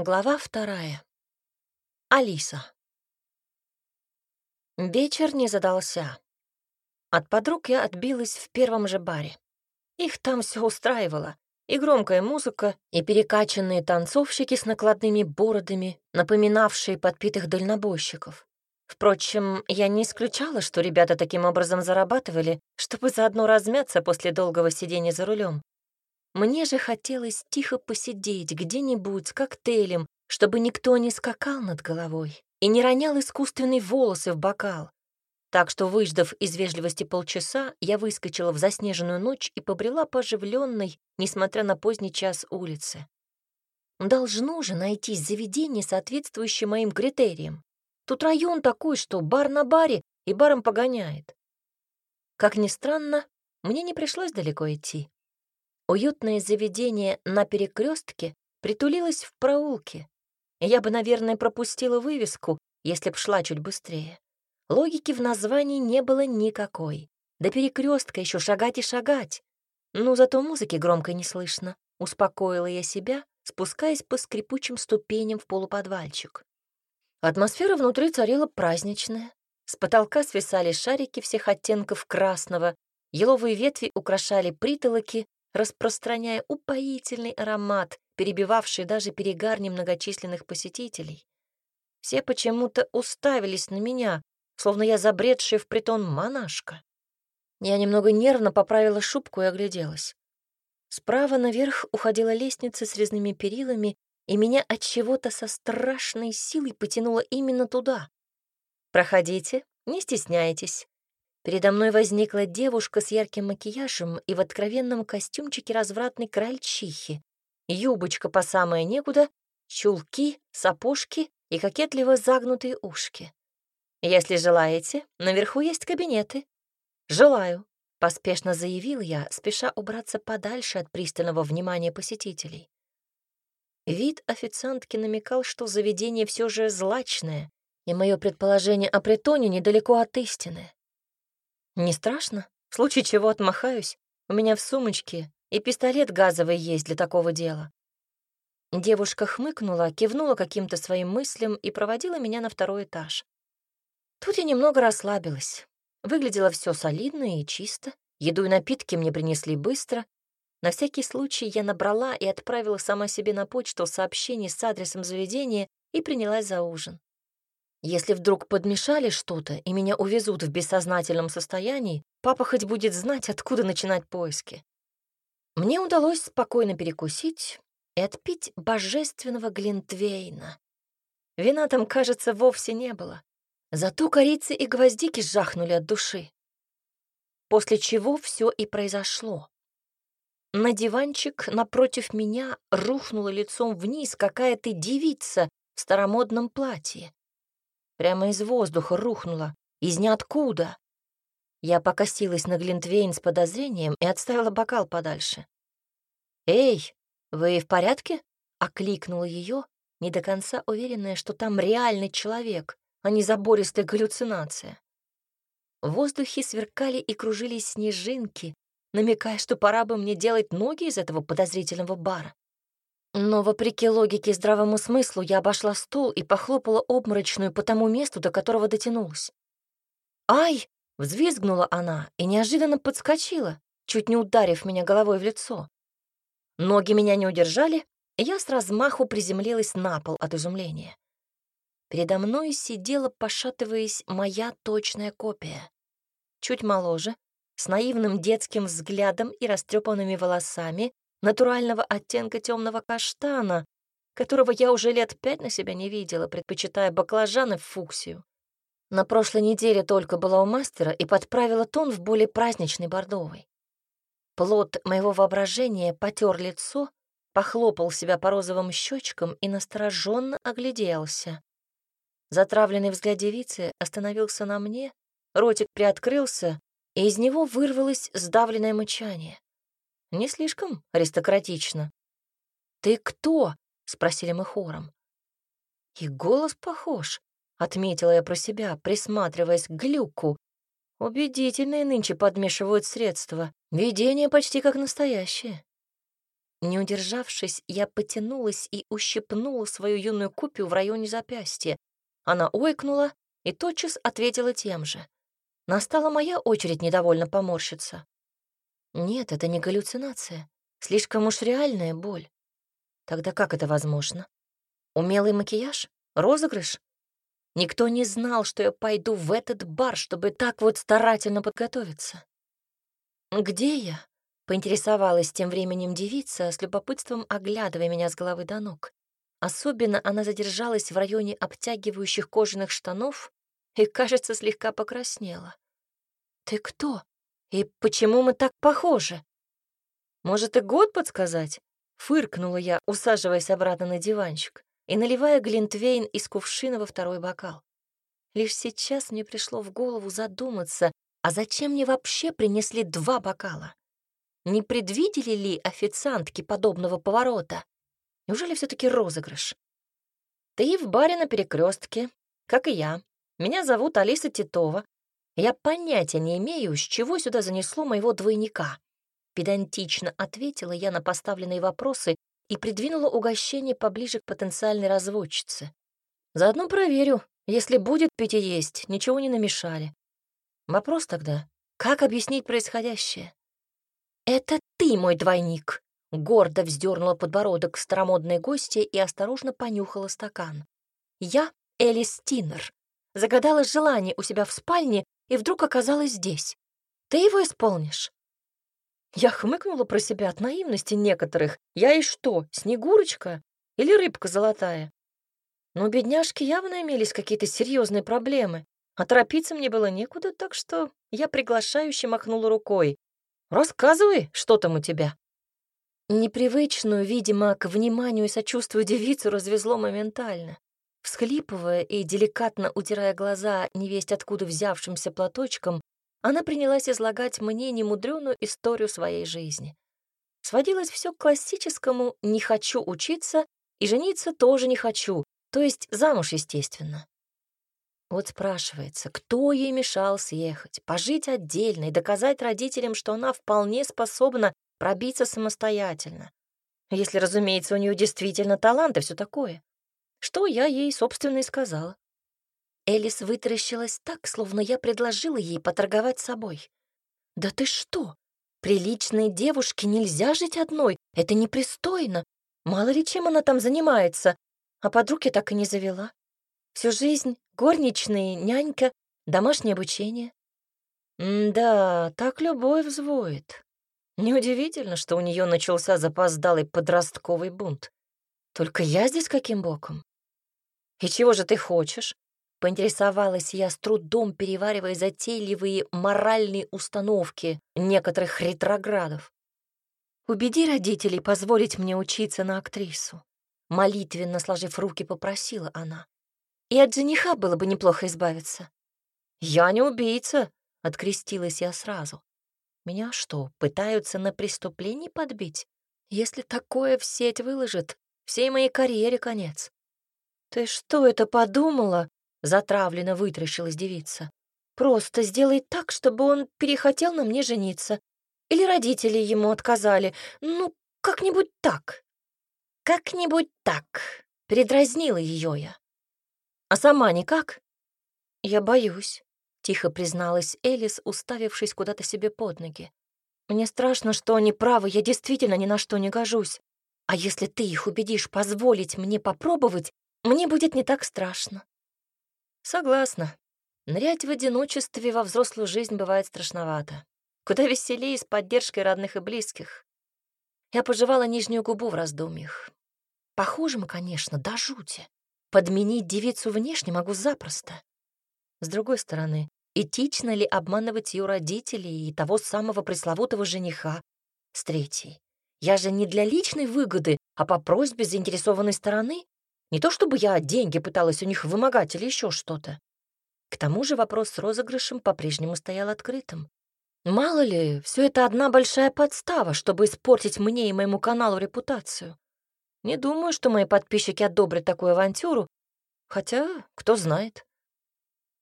Глава вторая. Алиса. Вечер не задался. От подруг я отбилась в первом же баре. Их там все устраивало. И громкая музыка, и перекачанные танцовщики с накладными бородами, напоминавшие подпитых дальнобойщиков. Впрочем, я не исключала, что ребята таким образом зарабатывали, чтобы заодно размяться после долгого сидения за рулем. Мне же хотелось тихо посидеть где-нибудь с коктейлем, чтобы никто не скакал над головой и не ронял искусственные волосы в бокал. Так что, выждав из вежливости полчаса, я выскочила в заснеженную ночь и побрела по оживленной, несмотря на поздний час улицы. Должно же найтись заведение, соответствующее моим критериям. Тут район такой, что бар на баре и баром погоняет. Как ни странно, мне не пришлось далеко идти. Уютное заведение на перекрестке притулилось в проулке. Я бы, наверное, пропустила вывеску, если б шла чуть быстрее. Логики в названии не было никакой. До перекрестка еще шагать и шагать. Ну, зато музыки громко не слышно. Успокоила я себя, спускаясь по скрипучим ступеням в полуподвальчик. Атмосфера внутри царила праздничная. С потолка свисали шарики всех оттенков красного, еловые ветви украшали притолоки, распространяя упоительный аромат, перебивавший даже перегар немногочисленных посетителей. Все почему-то уставились на меня, словно я забредшая в притон монашка. Я немного нервно поправила шубку и огляделась. Справа наверх уходила лестница с резными перилами, и меня от чего-то со страшной силой потянуло именно туда. «Проходите, не стесняйтесь», Передо мной возникла девушка с ярким макияжем и в откровенном костюмчике развратной крольчихи. Юбочка по самое некуда, чулки, сапожки и кокетливо загнутые ушки. «Если желаете, наверху есть кабинеты». «Желаю», — поспешно заявил я, спеша убраться подальше от пристального внимания посетителей. Вид официантки намекал, что заведение все же злачное, и мое предположение о притоне недалеко от истины. «Не страшно? В случае чего отмахаюсь. У меня в сумочке и пистолет газовый есть для такого дела». Девушка хмыкнула, кивнула каким-то своим мыслям и проводила меня на второй этаж. Тут я немного расслабилась. Выглядело все солидно и чисто. Еду и напитки мне принесли быстро. На всякий случай я набрала и отправила сама себе на почту сообщение с адресом заведения и принялась за ужин. Если вдруг подмешали что-то и меня увезут в бессознательном состоянии, папа хоть будет знать, откуда начинать поиски. Мне удалось спокойно перекусить и отпить божественного глинтвейна. Вина там, кажется, вовсе не было. Зато корицы и гвоздики жахнули от души. После чего все и произошло. На диванчик напротив меня рухнула лицом вниз какая-то девица в старомодном платье. Прямо из воздуха рухнула. Из ниоткуда. Я покосилась на Глинтвейн с подозрением и отставила бокал подальше. «Эй, вы в порядке?» — окликнула ее, не до конца уверенная, что там реальный человек, а не забористая галлюцинация. В воздухе сверкали и кружились снежинки, намекая, что пора бы мне делать ноги из этого подозрительного бара. Но, вопреки логике и здравому смыслу, я обошла стол и похлопала обморочную по тому месту, до которого дотянулась. «Ай!» — взвизгнула она и неожиданно подскочила, чуть не ударив меня головой в лицо. Ноги меня не удержали, и я с размаху приземлилась на пол от изумления. Передо мной сидела, пошатываясь, моя точная копия. Чуть моложе, с наивным детским взглядом и растрепанными волосами, натурального оттенка темного каштана, которого я уже лет пять на себя не видела, предпочитая баклажаны в фуксию. На прошлой неделе только была у мастера и подправила тон в более праздничный бордовый. Плод моего воображения потер лицо, похлопал себя по розовым щечкам и настороженно огляделся. Затравленный взгляд девицы остановился на мне, ротик приоткрылся, и из него вырвалось сдавленное мычание. Не слишком аристократично. «Ты кто?» — спросили мы хором. «И голос похож», — отметила я про себя, присматриваясь к глюку. Убедительные нынче подмешивают средства. Видение почти как настоящее. Не удержавшись, я потянулась и ущипнула свою юную купию в районе запястья. Она ойкнула и тотчас ответила тем же. Настала моя очередь недовольно поморщиться. Нет, это не галлюцинация. Слишком уж реальная боль. Тогда как это возможно? Умелый макияж? Розыгрыш? Никто не знал, что я пойду в этот бар, чтобы так вот старательно подготовиться. «Где я?» — поинтересовалась тем временем девица, с любопытством оглядывая меня с головы до ног. Особенно она задержалась в районе обтягивающих кожаных штанов и, кажется, слегка покраснела. «Ты кто? И почему мы так похожи?» «Может, и год подсказать?» — фыркнула я, усаживаясь обратно на диванчик и наливая глинтвейн из кувшина во второй бокал. Лишь сейчас мне пришло в голову задуматься, а зачем мне вообще принесли два бокала? Не предвидели ли официантки подобного поворота? Неужели все таки розыгрыш? Ты в баре на перекрестке, как и я. Меня зовут Алиса Титова. Я понятия не имею, с чего сюда занесло моего двойника. Педантично ответила я на поставленные вопросы и придвинула угощение поближе к потенциальной разводчице. Заодно проверю, если будет пить и есть, ничего не намешали. Вопрос тогда, как объяснить происходящее? «Это ты мой двойник!» Гордо вздернула подбородок старомодной гостья и осторожно понюхала стакан. «Я Элис Тиннер. Загадала желание у себя в спальне и вдруг оказалась здесь. Ты его исполнишь?» Я хмыкнула про себя от наивности некоторых. Я и что, Снегурочка или рыбка золотая? Но бедняжки явно имелись какие-то серьезные проблемы, а торопиться мне было некуда, так что я приглашающе махнула рукой. «Рассказывай, что там у тебя?» Непривычную, видимо, к вниманию и сочувствию девицу развезло моментально. Всхлипывая и деликатно утирая глаза невесть откуда взявшимся платочком, она принялась излагать мне немудреную историю своей жизни. Сводилось все к классическому «не хочу учиться» и жениться тоже не хочу, то есть замуж, естественно. Вот спрашивается, кто ей мешал съехать, пожить отдельно и доказать родителям, что она вполне способна пробиться самостоятельно. Если, разумеется, у нее действительно талант и все такое. Что я ей, собственно, и сказала. Элис вытаращилась так, словно я предложила ей поторговать собой. «Да ты что? Приличной девушке нельзя жить одной, это непристойно. Мало ли чем она там занимается, а подруг я так и не завела. Всю жизнь горничная, нянька, домашнее обучение. М да, так любовь взвоет. Неудивительно, что у нее начался запоздалый подростковый бунт. Только я здесь каким боком? И чего же ты хочешь? Поинтересовалась я с трудом, переваривая затейливые моральные установки некоторых ретроградов. «Убеди родителей позволить мне учиться на актрису», — молитвенно сложив руки, попросила она. «И от жениха было бы неплохо избавиться». «Я не убийца», — открестилась я сразу. «Меня что, пытаются на преступлении подбить? Если такое в сеть выложит, всей моей карьере конец». «Ты что это подумала?» Затравленно вытращилась девица. «Просто сделай так, чтобы он перехотел на мне жениться. Или родители ему отказали. Ну, как-нибудь так». «Как-нибудь так», — передразнила ее я. «А сама никак?» «Я боюсь», — тихо призналась Элис, уставившись куда-то себе под ноги. «Мне страшно, что они правы, я действительно ни на что не гожусь. А если ты их убедишь позволить мне попробовать, мне будет не так страшно. Согласна. Нырять в одиночестве во взрослую жизнь бывает страшновато. Куда веселее с поддержкой родных и близких. Я пожевала нижнюю губу в раздумьях. Похожим, конечно, до жути. Подменить девицу внешне могу запросто. С другой стороны, этично ли обманывать ее родителей и того самого пресловутого жениха? С третьей. Я же не для личной выгоды, а по просьбе заинтересованной стороны. Не то чтобы я деньги пыталась у них вымогать или еще что-то. К тому же вопрос с розыгрышем по-прежнему стоял открытым. Мало ли, все это одна большая подстава, чтобы испортить мне и моему каналу репутацию. Не думаю, что мои подписчики одобрят такую авантюру, хотя, кто знает.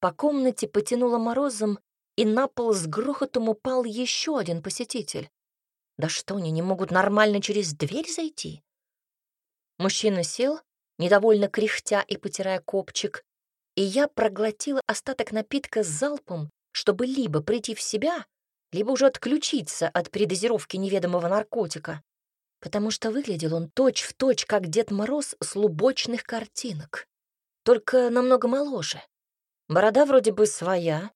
По комнате потянуло морозом, и на пол с грохотом упал еще один посетитель. Да что они не могут нормально через дверь зайти? Мужчина сел, недовольно кряхтя и потирая копчик, и я проглотила остаток напитка с залпом, чтобы либо прийти в себя, либо уже отключиться от передозировки неведомого наркотика, потому что выглядел он точь-в-точь, точь, как Дед Мороз с лубочных картинок, только намного моложе. Борода вроде бы своя,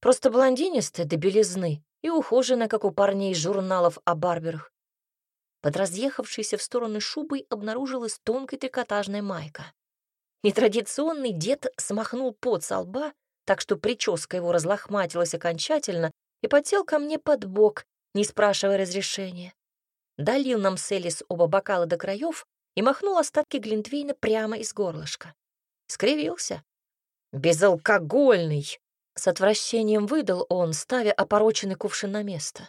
просто блондинистая до белизны и ухоженная, как у парней журналов о барберах. Под разъехавшейся в стороны шубой обнаружилась тонкая трикотажная майка. Нетрадиционный дед смахнул пот со лба, так что прическа его разлохматилась окончательно и подсел ко мне под бок, не спрашивая разрешения. Долил нам с Элис оба бокала до краев и махнул остатки глинтвейна прямо из горлышка. Скривился. «Безалкогольный!» — с отвращением выдал он, ставя опороченный кувшин на место.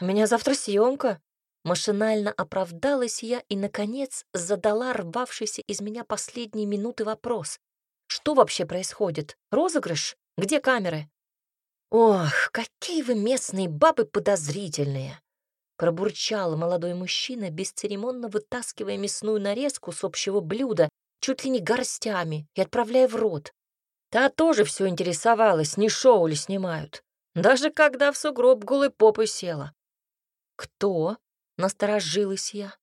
«У меня завтра съемка. Машинально оправдалась я и, наконец, задала рвавшийся из меня последние минуты вопрос. Что вообще происходит? Розыгрыш? Где камеры? Ох, какие вы местные бабы подозрительные! Пробурчал молодой мужчина, бесцеремонно вытаскивая мясную нарезку с общего блюда, чуть ли не горстями, и отправляя в рот. Та тоже все интересовалась, не шоу ли снимают. Даже когда в сугроб голой попой села. «Кто?» — насторожилась я.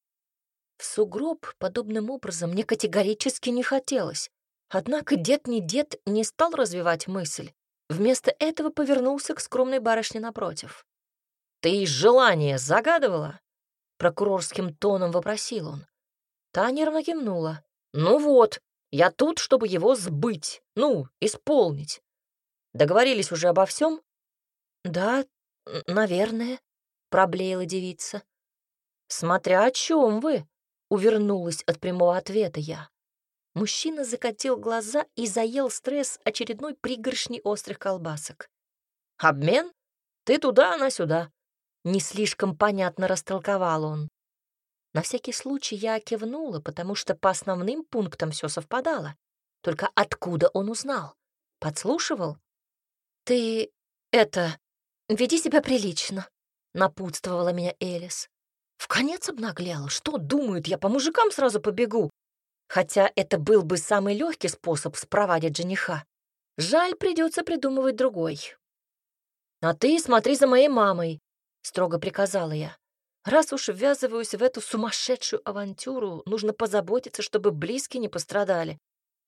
В сугроб подобным образом мне категорически не хотелось. Однако дед не дед не стал развивать мысль. Вместо этого повернулся к скромной барышне напротив. «Ты желание загадывала?» Прокурорским тоном вопросил он. Та нервно кивнула. «Ну вот, я тут, чтобы его сбыть, ну, исполнить. Договорились уже обо всем? «Да, наверное», — проблеяла девица. «Смотря о чем вы», — увернулась от прямого ответа я. Мужчина закатил глаза и заел стресс очередной пригоршни острых колбасок. «Обмен? Ты туда, она сюда». Не слишком понятно растолковал он. На всякий случай я кивнула, потому что по основным пунктам все совпадало. Только откуда он узнал? Подслушивал? «Ты... это... веди себя прилично», — напутствовала меня Элис. В конец обнаглела. Что думают, я по мужикам сразу побегу? хотя это был бы самый легкий способ спровадить жениха. Жаль, придется придумывать другой. «А ты смотри за моей мамой», — строго приказала я. «Раз уж ввязываюсь в эту сумасшедшую авантюру, нужно позаботиться, чтобы близкие не пострадали.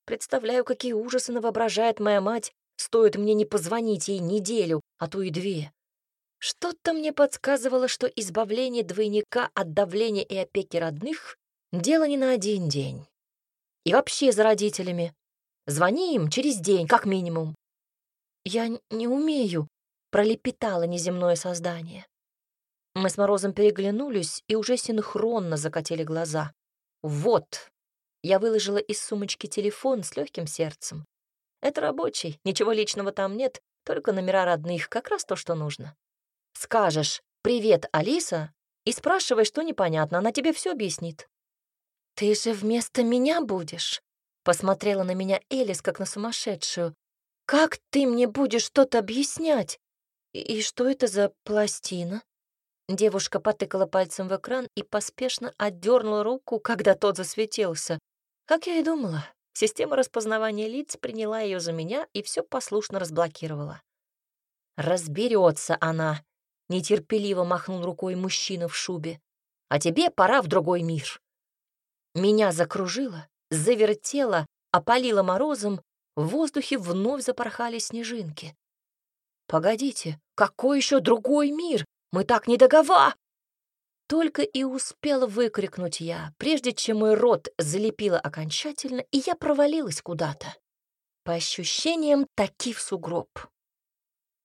Представляю, какие ужасы навоображает моя мать, стоит мне не позвонить ей неделю, а то и две. Что-то мне подсказывало, что избавление двойника от давления и опеки родных — дело не на один день. И вообще за родителями. Звони им через день, как минимум. Я не умею, пролепетало неземное создание. Мы с Морозом переглянулись и уже синхронно закатили глаза. Вот. Я выложила из сумочки телефон с легким сердцем. Это рабочий, ничего личного там нет, только номера родных, как раз то, что нужно. Скажешь «Привет, Алиса» и спрашивай, что непонятно, она тебе все объяснит. «Ты же вместо меня будешь?» Посмотрела на меня Элис, как на сумасшедшую. «Как ты мне будешь что-то объяснять? И что это за пластина?» Девушка потыкала пальцем в экран и поспешно отдернула руку, когда тот засветился. Как я и думала, система распознавания лиц приняла ее за меня и все послушно разблокировала. Разберется она, нетерпеливо махнул рукой мужчина в шубе. А тебе пора в другой мир. Меня закружило, завертело, опалило морозом, в воздухе вновь запорхали снежинки. «Погодите, какой еще другой мир? Мы так не догова!» Только и успела выкрикнуть я, прежде чем мой рот залепило окончательно, и я провалилась куда-то. По ощущениям, таки в сугроб.